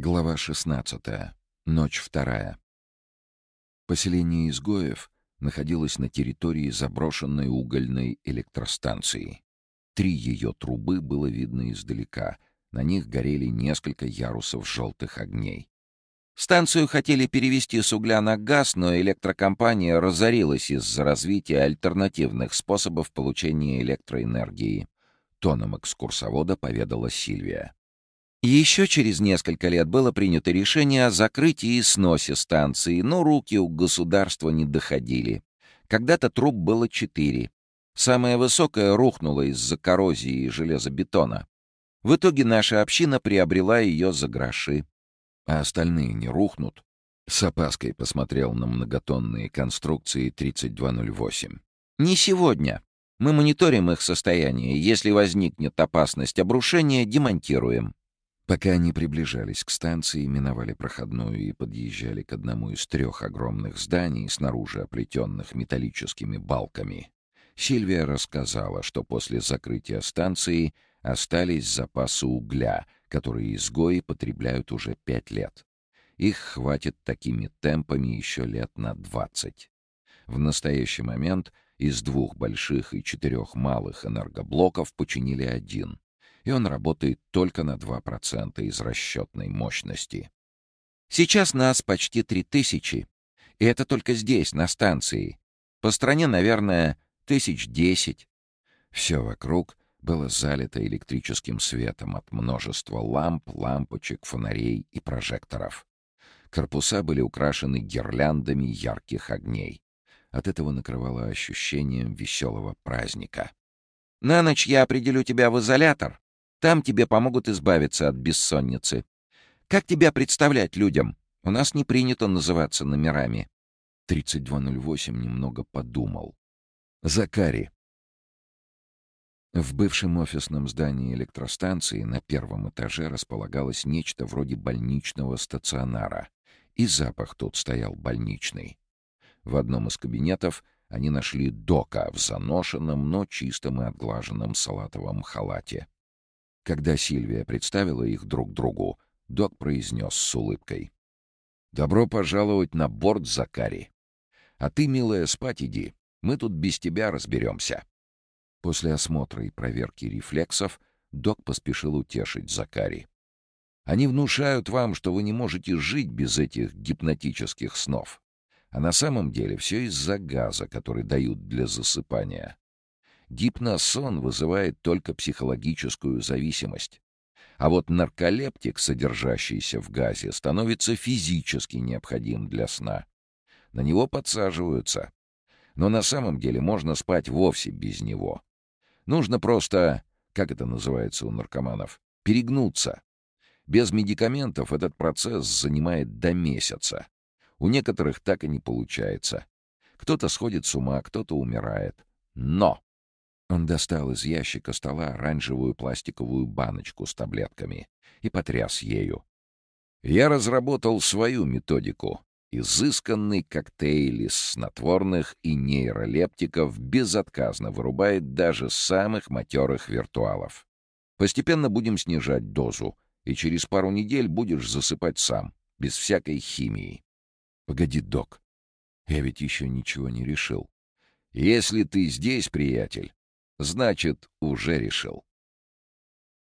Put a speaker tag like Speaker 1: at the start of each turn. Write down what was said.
Speaker 1: Глава 16. Ночь вторая. Поселение изгоев находилось на территории заброшенной угольной электростанции. Три ее трубы было видно издалека. На них горели несколько ярусов желтых огней. Станцию хотели перевести с угля на газ, но электрокомпания разорилась из-за развития альтернативных способов получения электроэнергии. Тоном экскурсовода поведала Сильвия. Еще через несколько лет было принято решение о закрытии и сносе станции, но руки у государства не доходили. Когда-то труб было четыре. Самая высокая рухнула из-за коррозии железобетона. В итоге наша община приобрела ее за гроши. А остальные не рухнут. С опаской посмотрел на многотонные конструкции 3208. «Не сегодня. Мы мониторим их состояние. Если возникнет опасность обрушения, демонтируем. Пока они приближались к станции, миновали проходную и подъезжали к одному из трех огромных зданий, снаружи оплетенных металлическими балками, Сильвия рассказала, что после закрытия станции остались запасы угля, которые изгои потребляют уже пять лет. Их хватит такими темпами еще лет на двадцать. В настоящий момент из двух больших и четырех малых энергоблоков починили один, и он работает только на 2% из расчетной мощности. Сейчас нас почти 3000, и это только здесь, на станции. По стране, наверное, тысяч десять. Все вокруг было залито электрическим светом от множества ламп, лампочек, фонарей и прожекторов. Корпуса были украшены гирляндами ярких огней. От этого накрывало ощущением веселого праздника. «На ночь я определю тебя в изолятор. Там тебе помогут избавиться от бессонницы. Как тебя представлять людям? У нас не принято называться номерами». 3208 немного подумал. «Закари». В бывшем офисном здании электростанции на первом этаже располагалось нечто вроде больничного стационара, и запах тут стоял больничный. В одном из кабинетов они нашли Дока в заношенном, но чистом и отглаженном салатовом халате. Когда Сильвия представила их друг другу, док произнес с улыбкой. «Добро пожаловать на борт, Закари. А ты, милая, спать иди. Мы тут без тебя разберемся». После осмотра и проверки рефлексов док поспешил утешить Закари. «Они внушают вам, что вы не можете жить без этих гипнотических снов. А на самом деле все из-за газа, который дают для засыпания. Гипносон вызывает только психологическую зависимость. А вот нарколептик, содержащийся в газе, становится физически необходим для сна. На него подсаживаются. Но на самом деле можно спать вовсе без него. Нужно просто, как это называется у наркоманов, перегнуться. Без медикаментов этот процесс занимает до месяца. У некоторых так и не получается. Кто-то сходит с ума, кто-то умирает. Но он достал из ящика стола оранжевую пластиковую баночку с таблетками и потряс ею. «Я разработал свою методику. Изысканный коктейль из снотворных и нейролептиков безотказно вырубает даже самых матерых виртуалов. Постепенно будем снижать дозу, и через пару недель будешь засыпать сам, без всякой химии». «Погоди, док, я ведь еще ничего не решил». «Если ты здесь, приятель, Значит, уже решил.